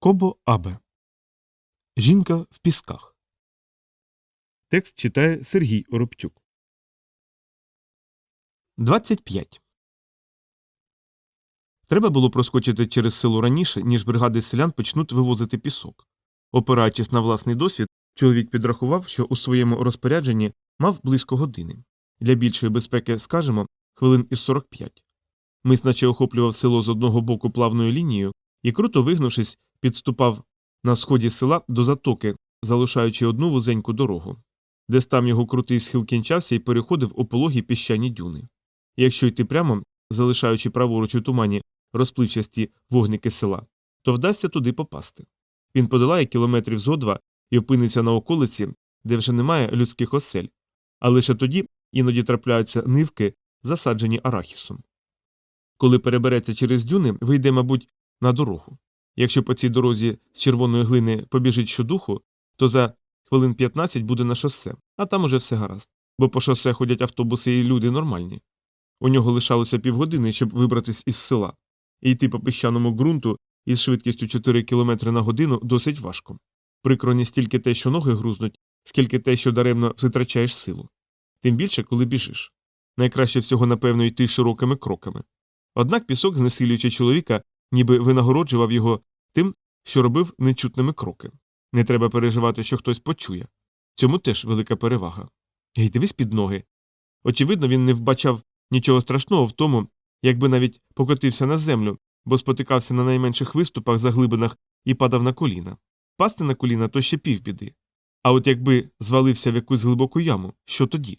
Кобо Абе. Жінка в пісках. Текст читає Сергій Оробчук. 25. Треба було проскочити через село раніше, ніж бригади селян почнуть вивозити пісок. Опираючись на власний досвід, чоловік підрахував, що у своєму розпорядженні мав близько години. Для більшої безпеки, скажемо, хвилин із 45. Мис наче охоплював село з одного боку плавною лінією і, круто вигнувшись, підступав на сході села до затоки, залишаючи одну вузеньку дорогу. Десь там його крутий схил кінчався і переходив у пологі піщані дюни. Якщо йти прямо, залишаючи праворуч у тумані розпливчасті вогники села, то вдасться туди попасти. Він подолає кілометрів зо два і опиниться на околиці, де вже немає людських осель, а лише тоді іноді трапляються нивки, засаджені арахісом. Коли перебереться через дюни, вийде, мабуть, на дорогу. Якщо по цій дорозі з червоної глини побіжить щодуху, то за хвилин 15 буде на шосе, а там уже все гаразд, бо по шосе ходять автобуси і люди нормальні. У нього лишалося півгодини, щоб вибратись із села, і йти по піщаному ґрунту із швидкістю 4 км на годину досить важко. Прикро не стільки те, що ноги грузнуть, скільки те, що даремно витрачаєш силу. Тим більше, коли біжиш. Найкраще всього, напевно, йти широкими кроками. Однак пісок, знесилюючи чоловіка, ніби винагороджував його тим, що робив нечутними кроки. Не треба переживати, що хтось почує. Цьому теж велика перевага. Гей, дивись під ноги. Очевидно, він не вбачав нічого страшного в тому, якби навіть покотився на землю, бо спотикався на найменших виступах, заглибинах і падав на коліна. Пасти на коліна то ще півбіди. А от якби звалився в якусь глибоку яму, що тоді?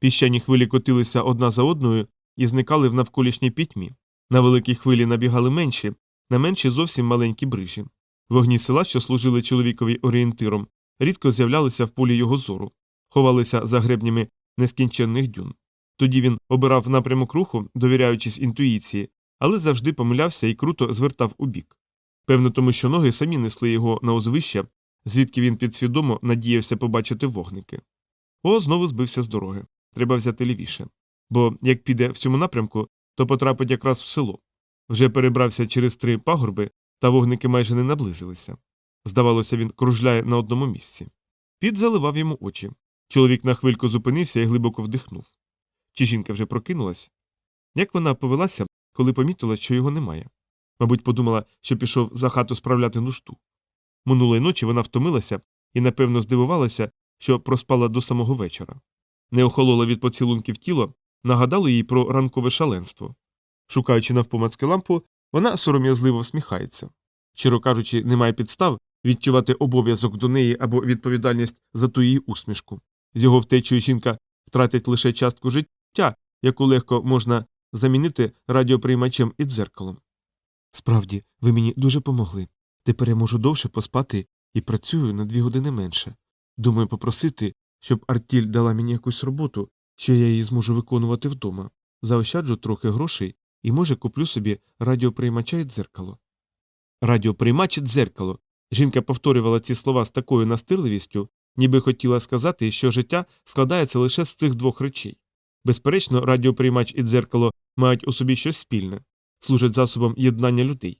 Піщані хвилі котилися одна за одною і зникали в навколишній пітьмі. На великій хвилі набігали менші, на менші зовсім маленькі брижі. Вогні села, що служили чоловікові орієнтиром, рідко з'являлися в полі його зору, ховалися за гребнями нескінченних дюн. Тоді він обирав напрямок руху, довіряючись інтуїції, але завжди помилявся і круто звертав у бік. Певно, тому що ноги самі несли його на узвище, звідки він підсвідомо надіявся побачити вогники. О, знову збився з дороги. Треба взяти лівіше. Бо як піде в цьому напрямку, то потрапить якраз в село. Вже перебрався через три пагорби, та вогники майже не наблизилися. Здавалося, він кружляє на одному місці. Під заливав йому очі. Чоловік на хвильку зупинився і глибоко вдихнув. Чи жінка вже прокинулась? Як вона повелася, коли помітила, що його немає? Мабуть, подумала, що пішов за хату справляти нужду. Минулої ночі вона втомилася і, напевно, здивувалася, що проспала до самого вечора. Не охолола від поцілунків тіло, нагадало їй про ранкове шаленство. Шукаючи навпомацьки лампу, вона сором'язливо всміхається. Щиро кажучи, немає підстав відчувати обов'язок до неї або відповідальність за ту її усмішку. З його втечею жінка втратить лише частку життя, яку легко можна замінити радіоприймачем і дзеркалом. Справді, ви мені дуже помогли. Тепер я можу довше поспати і працюю на дві години менше. Думаю, попросити, щоб Артіль дала мені якусь роботу, що я її зможу виконувати вдома. Заощаджу трохи грошей і, може, куплю собі радіоприймача і дзеркало. Радіоприймач і дзеркало. Жінка повторювала ці слова з такою настирливістю, ніби хотіла сказати, що життя складається лише з цих двох речей. Безперечно, радіоприймач і дзеркало мають у собі щось спільне, служать засобом єднання людей.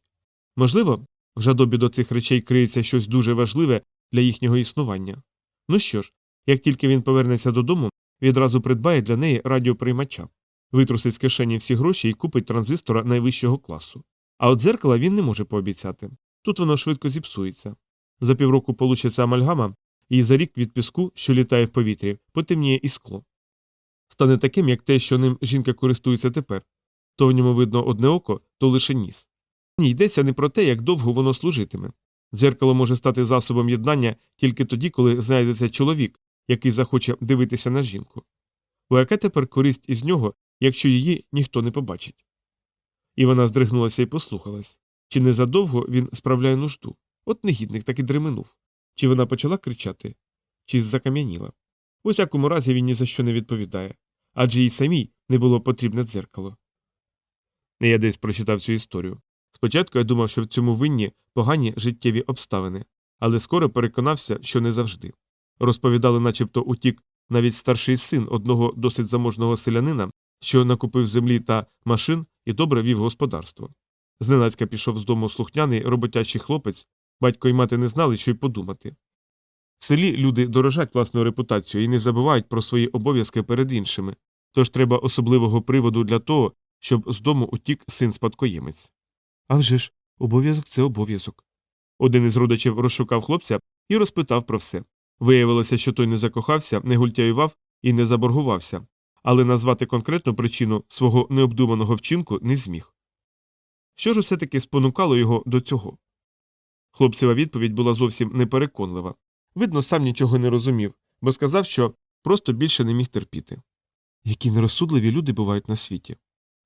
Можливо, в жадобі до цих речей криється щось дуже важливе для їхнього існування. Ну що ж, як тільки він повернеться додому, відразу придбає для неї радіоприймача, витрусить з кишені всі гроші і купить транзистора найвищого класу. А от дзеркала він не може пообіцяти. Тут воно швидко зіпсується. За півроку получиться амальгама, і за рік від піску, що літає в повітрі, потемніє і скло. Стане таким, як те, що ним жінка користується тепер то в ньому видно одне око, то лише ніс. Ні, йдеться не про те, як довго воно служитиме. Дзеркало може стати засобом єднання тільки тоді, коли знайдеться чоловік, який захоче дивитися на жінку. Бо яка тепер користь із нього, якщо її ніхто не побачить? І вона здригнулася і послухалась чи не задовго він справляє нужду. От негідник так і дременув. Чи вона почала кричати, чи закам'яніла. У всякому разі він ні за що не відповідає адже їй самій не було потрібне дзеркало. Я десь прочитав цю історію. Спочатку я думав, що в цьому винні погані життєві обставини, але скоро переконався, що не завжди. Розповідали, начебто утік навіть старший син одного досить заможного селянина, що накупив землі та машин і добре вів господарство. Зненацька пішов з дому слухняний роботячий хлопець, Батько і мати не знали, що й подумати. В селі люди дорожать власною репутацією і не забувають про свої обов'язки перед іншими, тож треба особливого приводу для того, щоб з дому утік син спадкоємець. А вже ж, обов'язок це обов'язок. Один із родичів розшукав хлопця і розпитав про все. Виявилося, що той не закохався, не гультяював і не заборгувався, але назвати конкретну причину свого необдуманого вчинку не зміг. Що ж усе таки спонукало його до цього? Хлопцева відповідь була зовсім непереконлива. Видно, сам нічого не розумів, бо сказав, що просто більше не міг терпіти. Які нерозсудливі люди бувають на світі.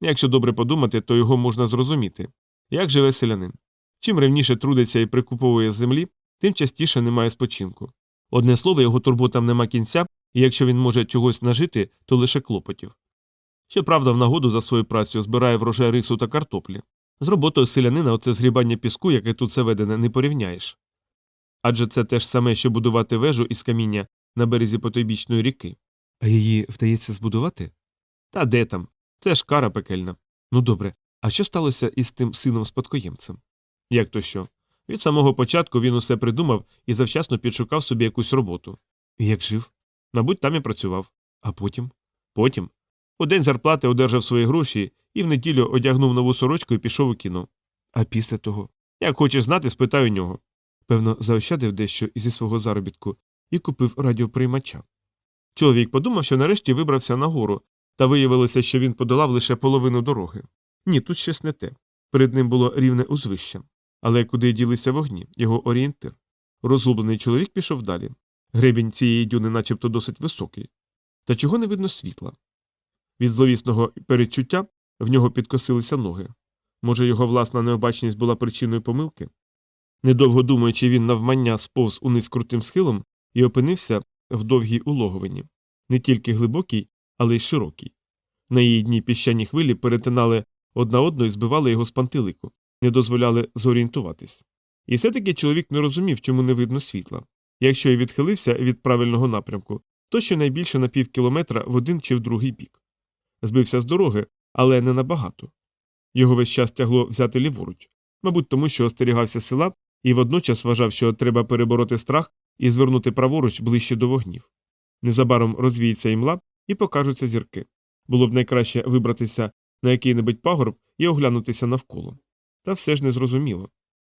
Якщо добре подумати, то його можна зрозуміти. Як живе селянин? Чим ревніше трудиться і прикуповує землі, тим частіше немає спочинку. Одне слово, його турботам нема кінця, і якщо він може чогось нажити, то лише клопотів. Щоправда, в нагоду за свою працю збирає врожай рису та картоплі. З роботою селянина оце згрібання піску, яке тут заведене, не порівняєш. Адже це те ж саме, що будувати вежу із каміння на березі потойбічної ріки. А її вдається збудувати? Та де там? Це ж кара пекельна. Ну добре, а що сталося із тим сином спадкоємцем? Як то що? Від самого початку він усе придумав і завчасно підшукав собі якусь роботу. І як жив? Мабуть, там і працював. А потім? Потім. У день зарплати одержав свої гроші і в неділю одягнув нову сорочку і пішов у кіно. А після того? Як хочеш знати, спитай у нього. Певно, заощадив дещо зі свого заробітку і купив радіоприймача. Чоловік подумав, що нарешті вибрався нагору, та виявилося, що він подолав лише половину дороги. Ні, тут щось не те. Перед ним було рівне узвище. Але куди ділися вогні, його орієнтир. Розгублений чоловік пішов далі. Гребінь цієї дюни начебто досить високий. Та чого не видно світла? Від зловісного передчуття в нього підкосилися ноги. Може, його власна необачність була причиною помилки? Недовго думаючи, він навмання сповз униз крутим схилом і опинився в довгій улоговині, не тільки глибокій, але й широкій. На її дні піщані хвилі перетинали одна одну і збивали його з пантелику, не дозволяли зорієнтуватись. І все таки чоловік не розумів, чому не видно світла. Якщо й відхилився від правильного напрямку, то щонайбільше на пів кілометра в один чи в другий бік. Збився з дороги, але не набагато. Його весь час тягло взяти ліворуч, мабуть, тому що остерігався села і водночас вважав, що треба перебороти страх і звернути праворуч ближче до вогнів. Незабаром розвіється імла і покажуться зірки. Було б найкраще вибратися на який-небудь пагорб і оглянутися навколо. Та все ж незрозуміло.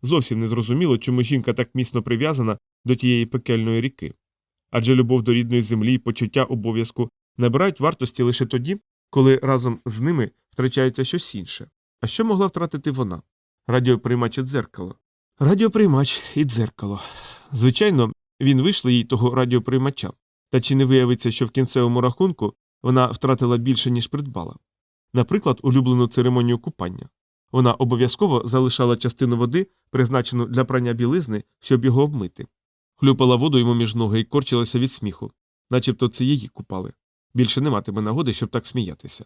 Зовсім незрозуміло, чому жінка так міцно прив'язана до тієї пекельної ріки. Адже любов до рідної землі і почуття обов'язку набирають вартості лише тоді, коли разом з ними втрачається щось інше. А що могла втратити вона? Радіоприймач і дзеркало. Радіоприймач і дзеркало. Звичайно, він вийшли їй того радіоприймача. Та чи не виявиться, що в кінцевому рахунку вона втратила більше, ніж придбала? Наприклад, улюблену церемонію купання. Вона обов'язково залишала частину води, призначену для прання білизни, щоб його обмити. Хлюпала воду йому між ноги і корчилася від сміху, начебто це її купали. Більше не матиме нагоди, щоб так сміятися.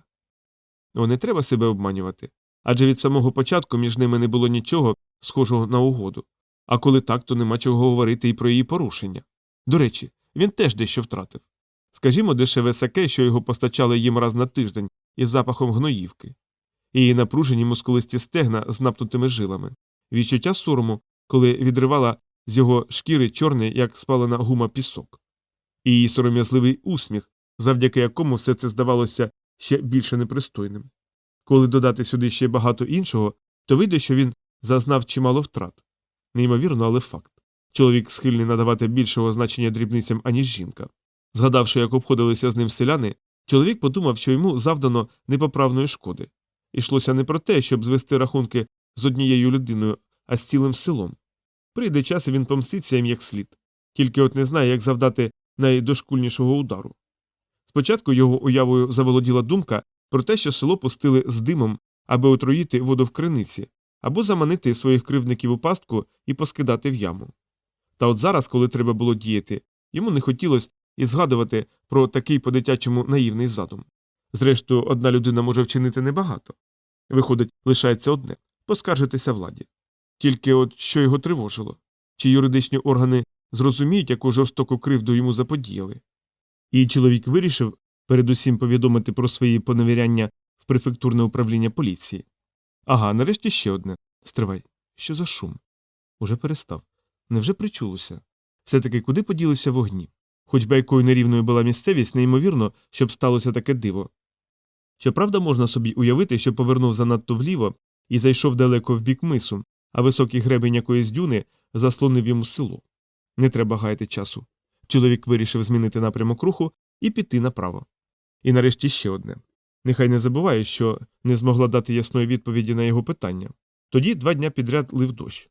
О, не треба себе обманювати. Адже від самого початку між ними не було нічого схожого на угоду. А коли так, то нема чого говорити і про її порушення. До речі, він теж дещо втратив. Скажімо, дешеве саке, що його постачали їм раз на тиждень із запахом гноївки, її напружені мускулисті стегна з напнутими жилами, відчуття сорому, коли відривала з його шкіри чорний, як спалена гума пісок, і її сором'язливий усміх, завдяки якому все це здавалося ще більше непристойним. Коли додати сюди ще багато іншого, то вийде, що він зазнав чимало втрат. Неймовірно, але факт. Чоловік схильний надавати більшого значення дрібницям, аніж жінка. Згадавши, як обходилися з ним селяни, чоловік подумав, що йому завдано непоправної шкоди. Ішлося не про те, щоб звести рахунки з однією людиною, а з цілим селом. Прийде час, і він помститься їм як слід, тільки от не знає, як завдати найдошкульнішого удару. Спочатку його уявою заволоділа думка про те, що село пустили з димом, аби отруїти воду в криниці, або заманити своїх кривдників у пастку і поскидати в яму. Та от зараз, коли треба було діяти, йому не хотілося і згадувати про такий по дитячому наївний задум. Зрештою, одна людина може вчинити небагато. Виходить, лишається одне поскаржитися владі. Тільки от що його тривожило чи юридичні органи зрозуміють, яку жорстоку кривду йому заподіяли. І чоловік вирішив передусім повідомити про свої поневіряння в префектурне управління поліції. Ага, нарешті ще одне. Стривай. Що за шум? Уже перестав. Невже причулося? Все таки куди поділися вогні? Хоч би якою нерівною була місцевість, неймовірно, щоб сталося таке диво. Щоправда, можна собі уявити, що повернув занадто вліво і зайшов далеко в бік мису, а високий гребень якоїсь дюни заслонив йому село. Не треба гаяти часу. Чоловік вирішив змінити напрямок руху і піти направо. І нарешті ще одне. Нехай не забуває, що не змогла дати ясної відповіді на його питання. Тоді два дня підряд лив дощ.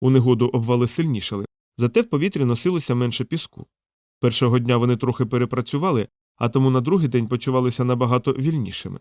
У негоду обвали сильнішали, зате в повітрі носилося менше піску. Першого дня вони трохи перепрацювали, а тому на другий день почувалися набагато вільнішими.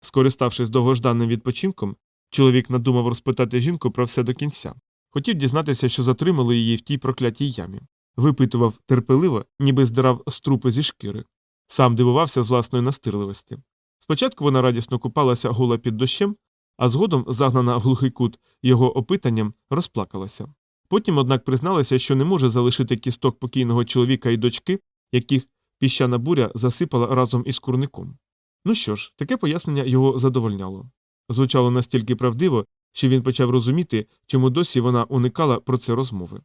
Скориставшись довгожданним відпочинком, чоловік надумав розпитати жінку про все до кінця. Хотів дізнатися, що затримало її в тій проклятій ямі. Випитував терпеливо, ніби здирав струпи зі шкіри. Сам дивувався з власної настирливості. Спочатку вона радісно купалася гола під дощем, а згодом, загнана в глухий кут його опитанням, розплакалася. Потім, однак, призналася, що не може залишити кісток покійного чоловіка і дочки, яких піщана буря засипала разом із курником. Ну що ж, таке пояснення його задовольняло. Звучало настільки правдиво, що він почав розуміти, чому досі вона уникала про це розмови.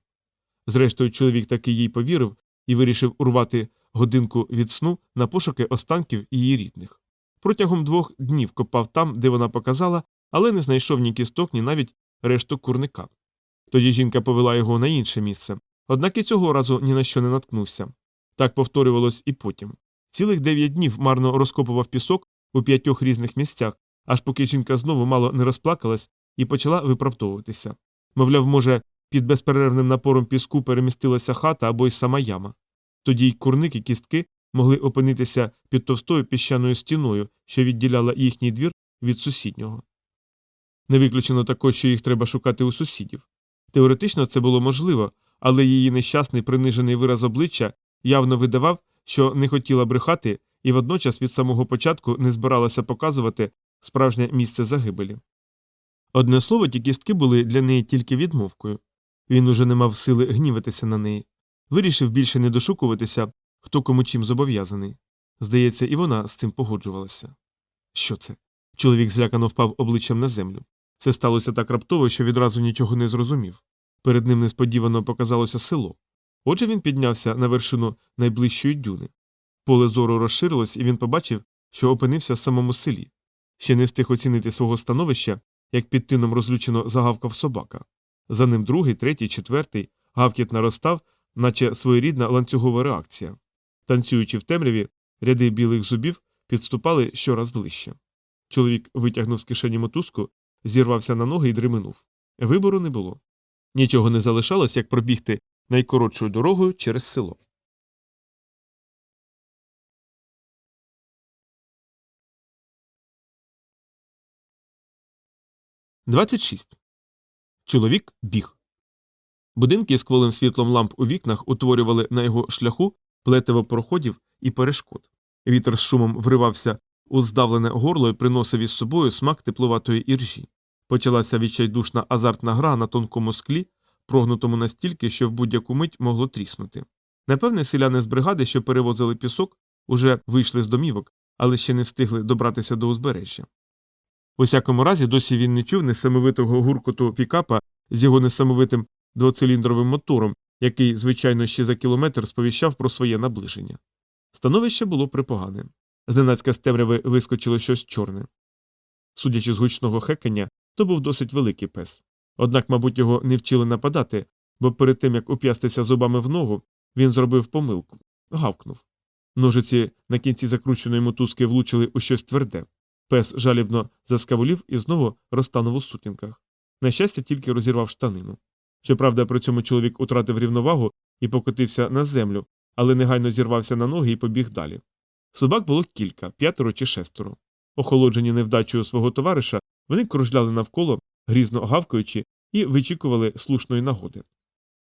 Зрештою, чоловік таки їй повірив і вирішив урвати годинку від сну на пошуки останків її рідних. Протягом двох днів копав там, де вона показала, але не знайшов ні кісток, ні навіть решту курника. Тоді жінка повела його на інше місце, однак і цього разу ні на що не наткнувся. Так повторювалось і потім. Цілих дев'ять днів марно розкопував пісок у п'ятьох різних місцях, аж поки жінка знову мало не розплакалась і почала виправдовуватися. Мовляв, може, під безперервним напором піску перемістилася хата або й сама яма. Тоді й курник і кістки могли опинитися під товстою піщаною стіною, що відділяла їхній двір від сусіднього. Не виключено також, що їх треба шукати у сусідів. Теоретично це було можливо, але її нещасний принижений вираз обличчя явно видавав, що не хотіла брехати і водночас від самого початку не збиралася показувати справжнє місце загибелі. Одне слово, ті кістки були для неї тільки відмовкою. Він уже не мав сили гніватися на неї. Вирішив більше не дошукуватися, хто кому чим зобов'язаний. Здається, і вона з цим погоджувалася. Що це? Чоловік злякано впав обличчям на землю. Це сталося так раптово, що відразу нічого не зрозумів. Перед ним несподівано показалося село. Отже, він піднявся на вершину найближчої дюни. Поле зору розширилось, і він побачив, що опинився в самому селі. Ще не встиг оцінити свого становища, як під тином розлючено загавкав собака. За ним другий, третій, четвертий, гавкіт наростав, наче своєрідна ланцюгова реакція. Танцюючи в темряві, ряди білих зубів підступали щораз ближче. Чоловік витягнув з кишені мотузку, зірвався на ноги і дременув. Вибору не було. Нічого не залишалось, як пробігти найкоротшою дорогою через село. Двадцять шість. Чоловік біг. Будинки з кволим світлом ламп у вікнах утворювали на його шляху плетиво проходів і перешкод. Вітер з шумом вривався у здавлене горло і приносив із собою смак тепловатої іржі. Почалася відчайдушна азартна гра на тонкому склі, прогнутому настільки, що в будь-яку мить могло тріснути. Напевне, селяни з бригади, що перевозили пісок, уже вийшли з домівок, але ще не встигли добратися до узбережжя. У всякому разі, досі він не чув несамовитого гуркоту пікапа з його несамовитим двоциліндровим мотором, який, звичайно, ще за кілометр сповіщав про своє наближення. Становище було припогане. Зненацька з темряви вискочило щось чорне. Судячи з гучного хекання, то був досить великий пес. Однак, мабуть, його не вчили нападати, бо перед тим як уп'ястися зубами в ногу, він зробив помилку, гавкнув. Ножиці на кінці закрученої мотузки влучили у щось тверде. Пес жалібно заскавулів і знову розтанув у сутінках. На щастя, тільки розірвав штанину. Щоправда, при цьому чоловік утратив рівновагу і покотився на землю, але негайно зірвався на ноги і побіг далі. Собак було кілька, п'ятеро чи шестеро. Охолоджені невдачею свого товариша, вони кружляли навколо, грізно гавкаючи, і вичікували слушної нагоди.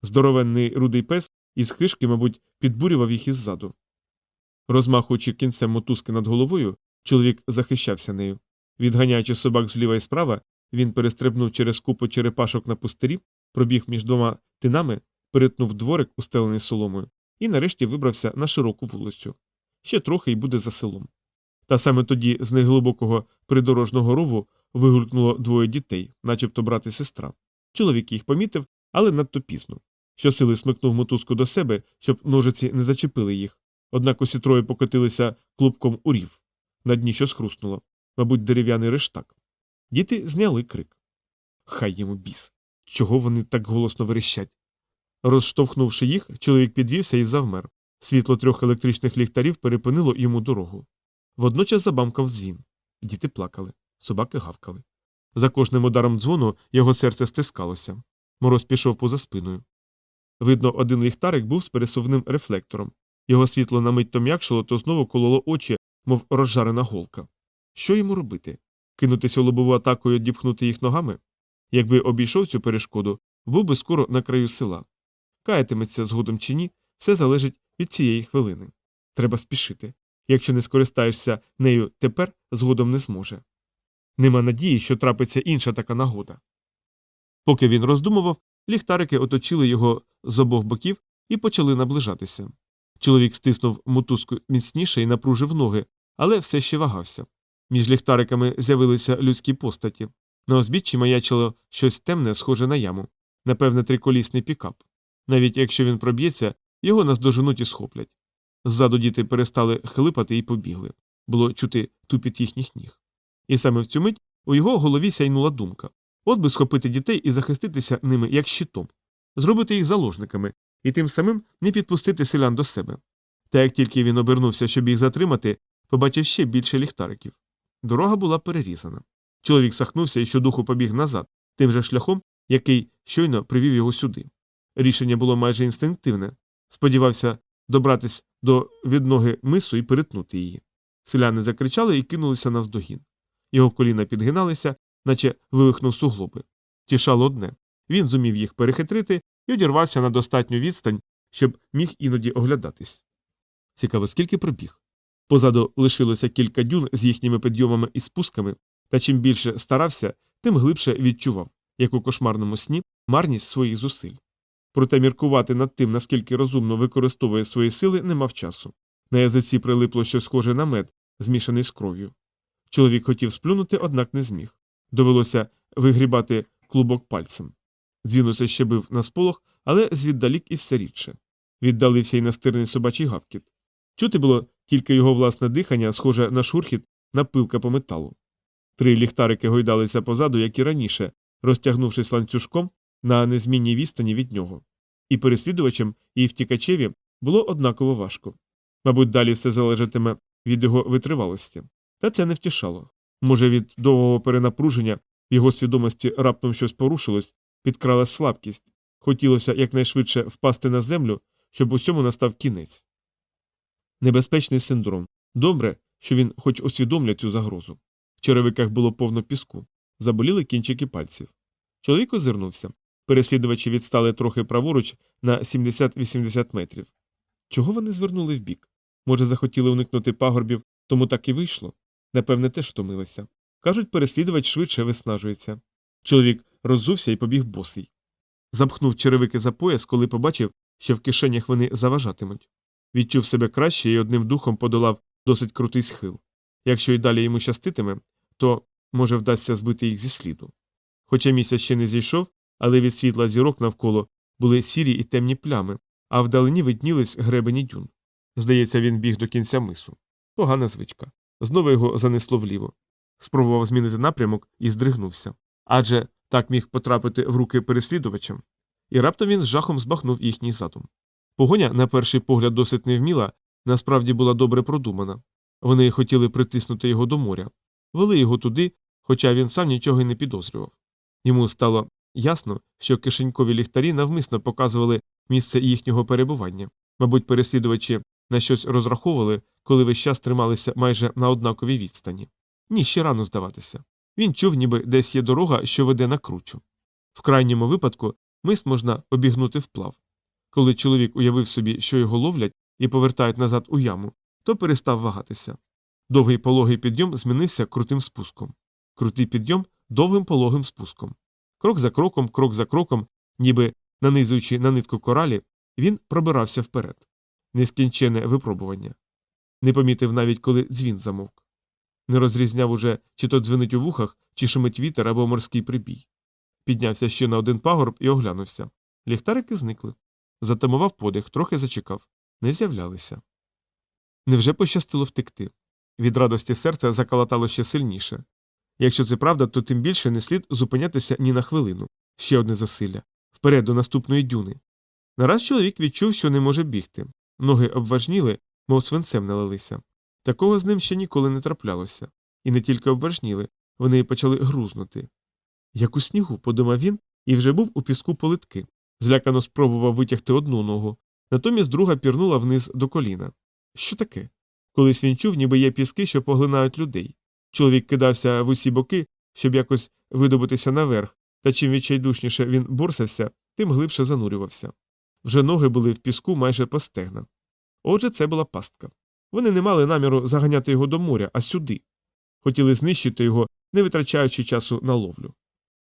Здоровенний рудий пес із хишки, мабуть, підбурював їх іззаду. Розмахуючи кінцем мотузки над головою, чоловік захищався нею. Відганяючи собак зліва і справа, він перестрибнув через купу черепашок на пустирі, пробіг між двома тинами, перетнув дворик, устелений соломою, і нарешті вибрався на широку вулицю. Ще трохи й буде за селом. Та саме тоді з неглибокого придорожного рову вигулькнуло двоє дітей, начебто брат і сестра. Чоловік їх помітив, але надто пізно. Щосили смикнув мотузку до себе, щоб ножиці не зачепили їх. Однак усі троє покотилися клубком у рів. На дні щось хрустнуло, мабуть, дерев'яний рештак. Діти зняли крик. Хай йому біс. Чого вони так голосно верещать? Розштовхнувши їх, чоловік підвівся і завмер. Світло трьох електричних ліхтарів перепинило йому дорогу. Водночас забамкав дзвін. Діти плакали, собаки гавкали. За кожним ударом дзвону його серце стискалося. Мороз пішов поза спиною. Видно, один ліхтарик був з пересувним рефлектором. Його світло на мить то м'якшило, то знову кололо очі, мов розжарена голка. Що йому робити? Кинутися у лобову атаку і одіпхнути їх ногами? Якби обійшов цю перешкоду, був би скоро на краю села. Каятиметься згодом чи ні, все залежить від цієї хвилини. Треба спішити. Якщо не скористаєшся нею тепер, згодом не зможе. Нема надії, що трапиться інша така нагода. Поки він роздумував, ліхтарики оточили його з обох боків і почали наближатися. Чоловік стиснув мотузку міцніше і напружив ноги, але все ще вагався. Між ліхтариками з'явилися людські постаті. На озбіччі маячило щось темне, схоже на яму, напевне, триколісний пікап. Навіть якщо він проб'ється, його наздоженуть і схоплять. Ззаду діти перестали хлипати і побігли. Було чути тупіт їхніх ніг. І саме в цю мить у його голові сяйнула думка от би схопити дітей і захиститися ними як щитом, зробити їх заложниками і тим самим не підпустити селян до себе. Та як тільки він обернувся, щоб їх затримати, побачив ще більше ліхтариків. Дорога була перерізана. Чоловік сахнувся і щодуху побіг назад, тим же шляхом, який щойно привів його сюди. Рішення було майже інстинктивне сподівався добратись до відноги мису і перетнути її. Селяни закричали і кинулися навздогін. Його коліна підгиналися, наче вивихнув суглоби. Тішало одне він зумів їх перехитрити і одірвався на достатню відстань, щоб міг іноді оглядатись. Цікаво, скільки пробіг. Позаду лишилося кілька дюн з їхніми підйомами і спусками, та чим більше старався, тим глибше відчував, як у кошмарному сні, марність своїх зусиль. Проте міркувати над тим, наскільки розумно використовує свої сили, не мав часу. На язиці прилипло щось схоже на мед, змішаний з кров'ю. Чоловік хотів сплюнути, однак не зміг. Довелося вигрібати клубок пальцем. Дзвін усе ще бив на сполох, але звіддалік і все рідше. Віддалився й настирний собачий гавкіт. Чути було тільки його власне дихання, схоже на шурхіт, на пилка по металу. Три ліхтарики гойдалися позаду, як і раніше, розтягнувшись ланцюжком на незмінній відстані від нього. І переслідувачем, і втікачеві було однаково важко. Мабуть, далі все залежатиме від його витривалості. Та це не втішало. Може, від довгого перенапруження в його свідомості раптом щось порушилось, підкралась слабкість, хотілося якнайшвидше впасти на землю, щоб усьому настав кінець. Небезпечний синдром. Добре, що він хоч усвідомлює цю загрозу. В черевиках було повно піску, заболіли кінчики пальців. Чоловік озирнувся. Переслідувачі відстали трохи праворуч на 70-80 метрів. Чого вони звернули вбік? Може, захотіли уникнути пагорбів, тому так і вийшло? Напевне, теж втомилися. Кажуть, переслідувач швидше виснажується. Чоловік роззувся і побіг босий. Запхнув черевики за пояс, коли побачив, що в кишенях вони заважатимуть. Відчув себе краще і одним духом подолав досить крутий схил. Якщо й далі йому щаститиме, то, може, вдасться збити їх зі сліду. Хоча місяць ще не зійшов, але від світла зірок навколо були сірі і темні плями, а вдалині виднілись гребені дюн. Здається, він біг до кінця мису. Погана звичка. Знову його занесло вліво. Спробував змінити напрямок і здригнувся. Адже так міг потрапити в руки переслідувачам. І раптом він з жахом збахнув їхній задум. Погоня, на перший погляд, досить невміла, насправді була добре продумана. Вони хотіли притиснути його до моря, вели його туди, хоча він сам нічого й не підозрював. Йому стало ясно, що кишенькові ліхтарі навмисно показували місце їхнього перебування. Мабуть, переслідувачі на щось розраховували, коли весь час трималися майже на однаковій відстані. Ні, ще рано здаватися. Він чув, ніби десь є дорога, що веде на кручу. В крайньому випадку мис можна обігнути вплав. Коли чоловік уявив собі, що його ловлять і повертають назад у яму, то перестав вагатися. Довгий пологий підйом змінився крутим спуском. Крутий підйом довгим пологим спуском. Крок за кроком, крок за кроком, ніби нанизуючи на нитку коралі, він пробирався вперед. Нескінчене випробування. Не помітив навіть, коли дзвін замовк. Не розрізняв уже, чи то дзвенить у вухах, чи шумить вітер або морський прибій. Піднявся ще на один пагорб і оглянувся. Ліхтарики зникли. затамував подих, трохи зачекав. Не з'являлися. Невже пощастило втекти? Від радості серця заколотало ще сильніше. Якщо це правда, то тим більше не слід зупинятися ні на хвилину. Ще одне зусилля. Вперед до наступної дюни. Нараз чоловік відчув, що не може бігти. Ноги обважніли, мов свинцем налилися. Такого з ним ще ніколи не траплялося. І не тільки обважніли, вони почали грузнути. Як у снігу, подумав він, і вже був у піску политки. Злякано спробував витягти одну ногу, натомість друга пірнула вниз до коліна. Що таке? Колись він чув, ніби є піски, що поглинають людей. Чоловік кидався в усі боки, щоб якось видобутися наверх, та чим відчайдушніше він борсався, тим глибше занурювався. Вже ноги були в піску майже по стегна. Отже, це була пастка. Вони не мали наміру заганяти його до моря, а сюди. Хотіли знищити його, не витрачаючи часу на ловлю.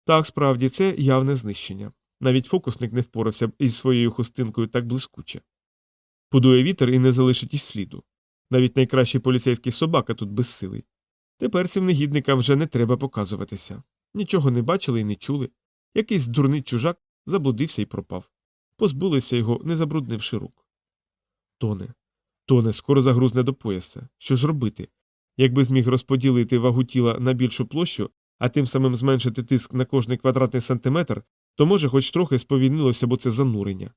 Так, справді, це явне знищення. Навіть фокусник не впорався б із своєю хустинкою так блискуче. Подує вітер і не залишить і сліду. Навіть найкращий поліцейський собака тут безсилий. Тепер цим негідникам вже не треба показуватися. Нічого не бачили і не чули. Якийсь дурний чужак заблудився і пропав. Позбулися його, не забруднивши рук. Тоне. Тоне, скоро загрузне до пояса. Що ж робити? Якби зміг розподілити вагу тіла на більшу площу, а тим самим зменшити тиск на кожний квадратний сантиметр, то може хоч трохи сповільнилося б це занурення.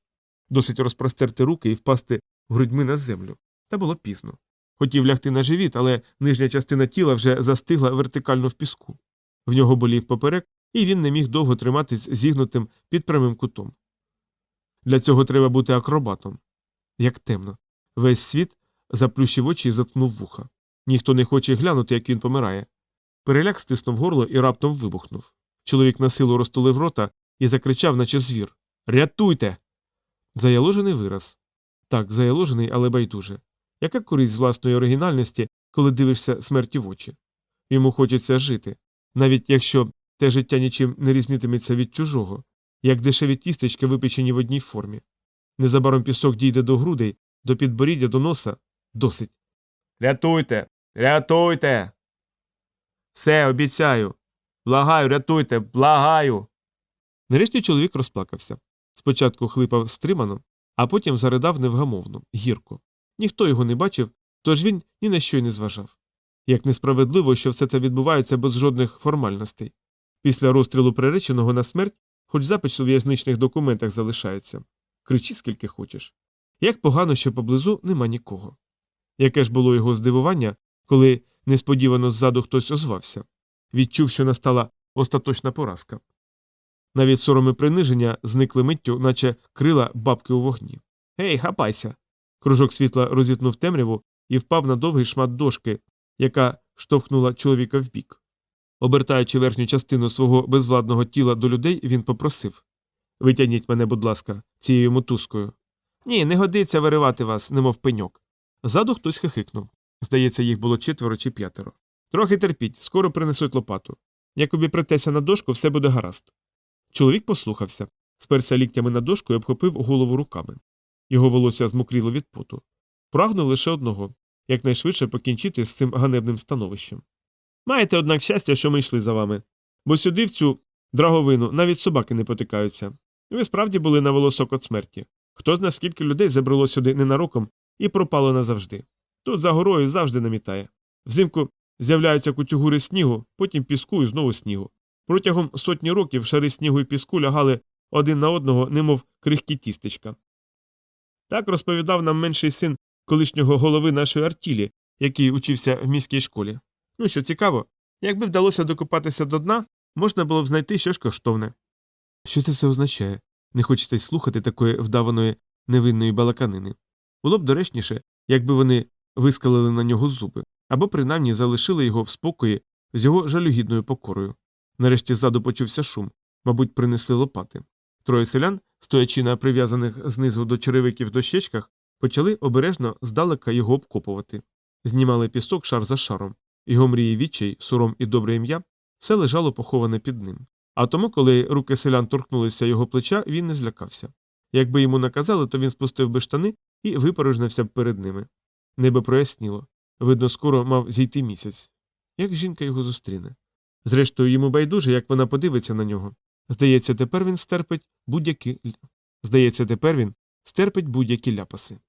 Досить розпростерти руки і впасти грудьми на землю. Та було пізно. Хотів лягти на живіт, але нижня частина тіла вже застигла вертикально в піску. В нього болів поперек, і він не міг довго триматись зігнутим під прямим кутом. Для цього треба бути акробатом. Як темно. Весь світ заплющив очі і заткнув вуха. Ніхто не хоче глянути, як він помирає. Переляк стиснув горло і раптом вибухнув. Чоловік на силу розтулив рота і закричав, наче звір Рятуйте. Заяложений вираз. Так, заяложений, але байдуже. Яка користь з власної оригінальності, коли дивишся смерті в очі? Йому хочеться жити, навіть якщо те життя нічим не різнитиметься від чужого, як дешеві тістечки випечені в одній формі. Незабаром пісок дійде до грудей, до підборіддя, до носа досить. Рятуйте, рятуйте. Все, обіцяю. Благаю, рятуйте, благаю. Нарешті чоловік розплакався. Спочатку хлипав стримано, а потім заридав невгамовно, гірко. Ніхто його не бачив, тож він ні на що й не зважав. Як несправедливо, що все це відбувається без жодних формальностей. Після розстрілу приреченого на смерть, хоч запис у в'язничних документах залишається. Кричи, скільки хочеш. Як погано, що поблизу нема нікого. Яке ж було його здивування, коли несподівано ззаду хтось озвався, відчув, що настала остаточна поразка. Навіть сором і приниження зникли миттю, наче крила бабки у вогні. Гей, хапайся. Кружок світла розітнув темряву і впав на довгий шмат дошки, яка штовхнула чоловіка вбік. Обертаючи верхню частину свого безвладного тіла до людей, він попросив Витягніть мене, будь ласка, цією мотузкою. Ні, не годиться виривати вас, немов пеньок. Ззаду хтось хихикнув. Здається, їх було четверо чи п'ятеро. Трохи терпіть, скоро принесуть лопату. Як обіпретеся на дошку, все буде гаразд. Чоловік послухався, сперся ліктями на дошку і обхопив голову руками. Його волосся змокріло від поту. Прагнув лише одного якнайшвидше покінчити з цим ганебним становищем. Маєте, однак, щастя, що ми йшли за вами, бо сюди, в цю драговину, навіть собаки не потикаються. Ви справді були на волосок від смерті. Хто зна скільки людей забрало сюди ненароком і пропало назавжди. Тут за горою завжди намітає. Взимку з'являються кучугури снігу, потім піску і знову снігу. Протягом сотні років шари снігу і піску лягали один на одного, немов крихкі тістечка. Так розповідав нам менший син колишнього голови нашої артілі, який учився в міській школі. Ну що цікаво, якби вдалося докопатися до дна, можна було б знайти щось коштовне. Що це все означає? Не хочеться слухати такої вдаваної невинної балаканини. Було б доречніше, якби вони вискалили на нього зуби, або принаймні залишили його в спокої з його жалюгідною покорою. Нарешті ззаду почувся шум, мабуть, принесли лопати. Троє селян, стоячи на прив'язаних знизу до черевиків дощечках, почали обережно здалека його обкопувати. Знімали пісок шар за шаром. Його мрії відчай, суром і добре ім'я все лежало поховане під ним. А тому, коли руки селян торкнулися його плеча, він не злякався. Якби йому наказали, то він спустив би штани і випорожнився б перед ними. Небо проясніло. Видно, скоро мав зійти місяць. Як жінка його зустріне? Зрештою, йому байдуже, як вона подивиться на нього. Здається, тепер він стерпить будь-які Здається, тепер він стерпить будь-які ляпаси.